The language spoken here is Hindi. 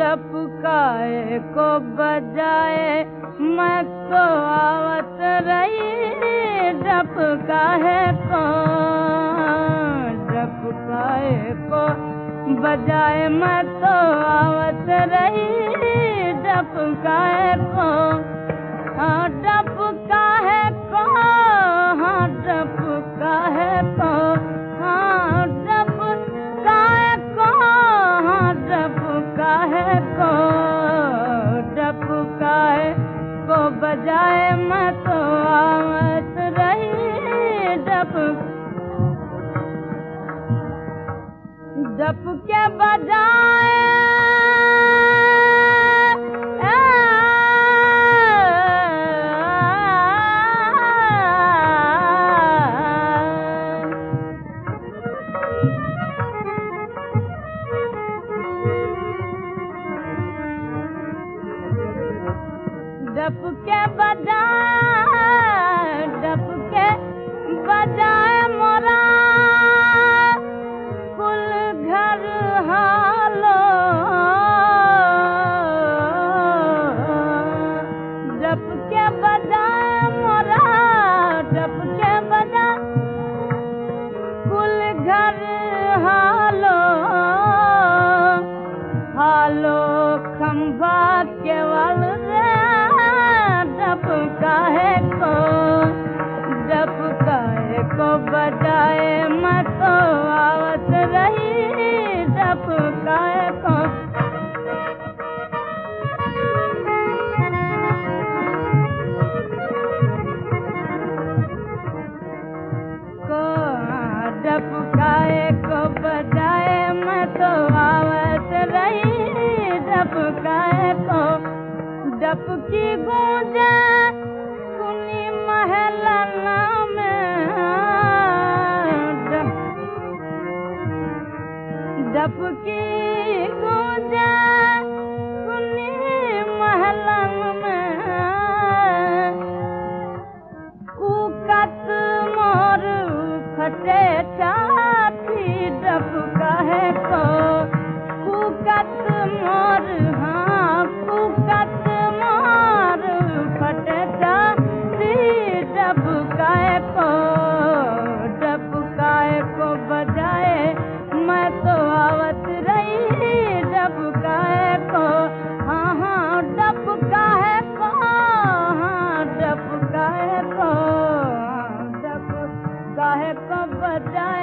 जप काए को बजाए, मैं तो आवत रही जप काहे को जप काए को बजाए, मैं तो आवत रही जप काहे को हाँ जप काहे को हाँ जप काहे को। को डपकाए को बजाए मत तो आवत रही डप डप के बजाए? डप के बजाए डप की गूंजे सुनी डप की गूंजे सुनी में मोर फटे छाती डप गाय को गाय को बचाए